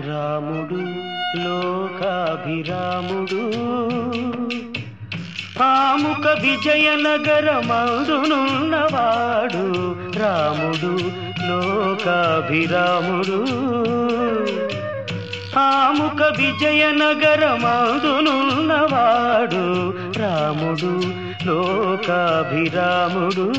రాముడు లోకాభిరాముడు. కాముక విజయనగరమౌడునున్నవాడు రాముడు లోకాభిరాముడు. కాముక విజయనగరమౌడునున్నవాడు రాముడు లోకాభిరాముడు.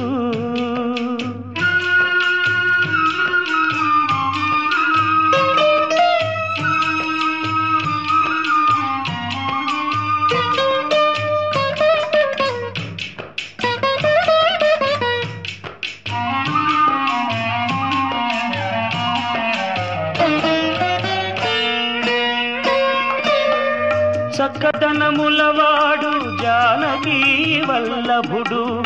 చక్కదనములవాడు జానకి వల్లభుడు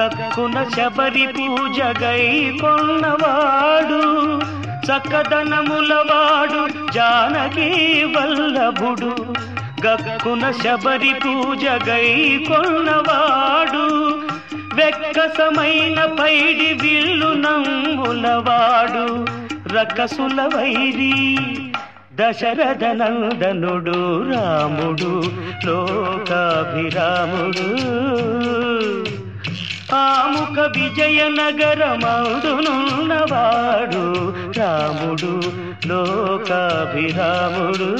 గక్కున శబరి పూజ గై కొన్నవాడు. చక్కదనములవాడు జానకి వల్లభుడు గక్కున శబరి పూజ గై కొన్నవాడు. వెక్కసమైన పైడి విల్లు నమ్ములవాడు రకసుల వైరీ దశరథ నందనుడు రాముడు లోకాభిరాముడు. ఆముఖ విజయనగరమౌడునున్నవాడు రాముడు లోకాభిరాముడు.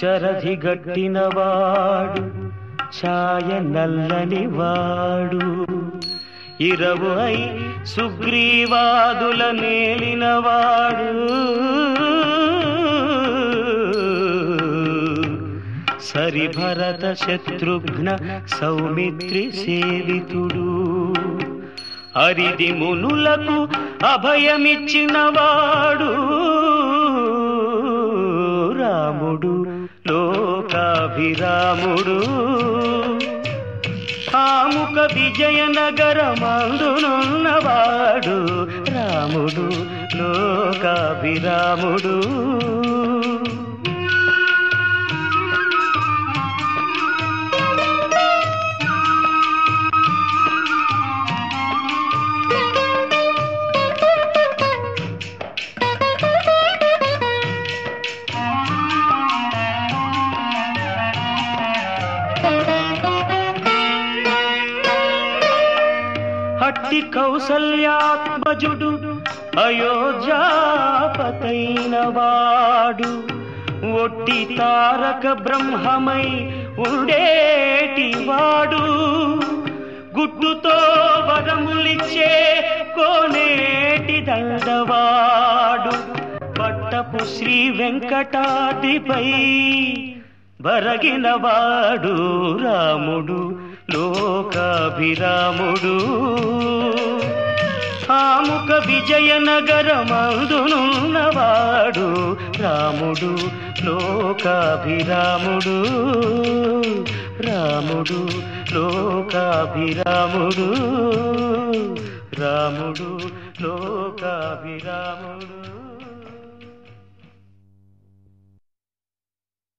శరధి గట్టినవాడు ఛాయ నల్లని వాడు. ఇరవు అయి సుగ్రీవాదుల నేలినవాడు. సరిభరత శత్రుఘ్న సౌమిత్రి సేవితుడు. అరిది మునులకు అభయమిచ్చినవాడు. లోకాభిరాముడు ఆముక విజయనగరమందునున్నవాడు రాముడు లోకాభిరాముడు. అతి కౌసల్యాత్మజుడు అయోధ్యాపతైన వాడు. ఒట్టి తారక బ్రహ్మమై ఉండేటి వాడు. గుడ్డుతో వరములిచ్చే కోనేటి దండవాడు. పట్టపు శ్రీ వెంకటాదిపై బరగినవాడు రాముడు. లోకాభిరాముడు. ఆముక విజయనగరమందునున్నవాడు రాముడు లోకాభిరాముడు. రాముడు లోకాభిరాముడు. రాముడు లోకాభిరాముడు.